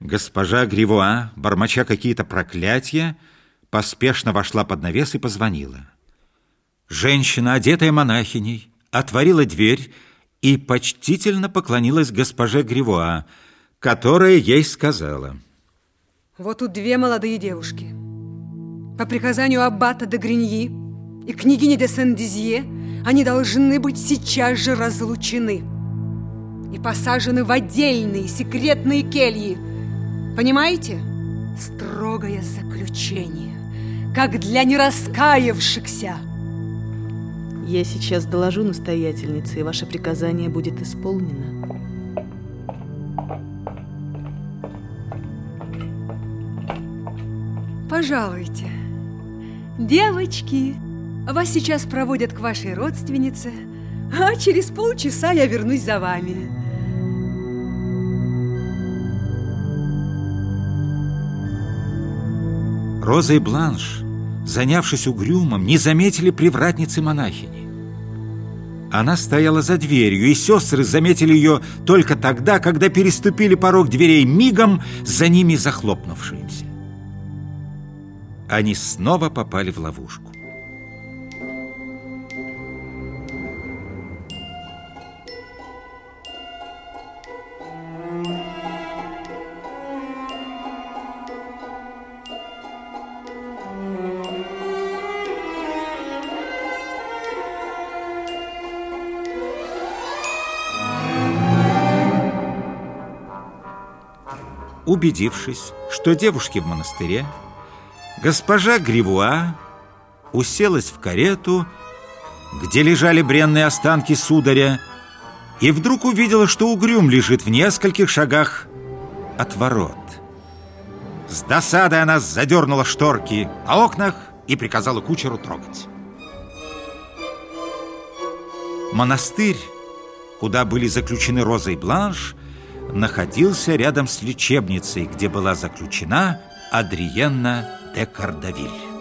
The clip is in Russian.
Госпожа Гривуа, бормоча какие-то проклятия, поспешно вошла под навес и позвонила. Женщина, одетая монахиней, отворила дверь и почтительно поклонилась госпоже Гривуа, которая ей сказала. Вот тут две молодые девушки. По приказанию аббата де Гриньи и княгини де Сен-Дизье они должны быть сейчас же разлучены и посажены в отдельные секретные кельи, Понимаете? Строгое заключение, как для нераскаявшихся. Я сейчас доложу настоятельнице, и ваше приказание будет исполнено. Пожалуйте. Девочки, вас сейчас проводят к вашей родственнице, а через полчаса я вернусь за вами. Роза и Бланш, занявшись угрюмом, не заметили привратницы монахини. Она стояла за дверью, и сестры заметили ее только тогда, когда переступили порог дверей мигом, за ними захлопнувшимся. Они снова попали в ловушку. Убедившись, что девушки в монастыре, госпожа Гривуа уселась в карету, где лежали бренные останки сударя, и вдруг увидела, что угрюм лежит в нескольких шагах от ворот. С досадой она задернула шторки на окнах и приказала кучеру трогать. Монастырь, куда были заключены Роза и Бланш, находился рядом с лечебницей, где была заключена Адриенна де Кардавиль.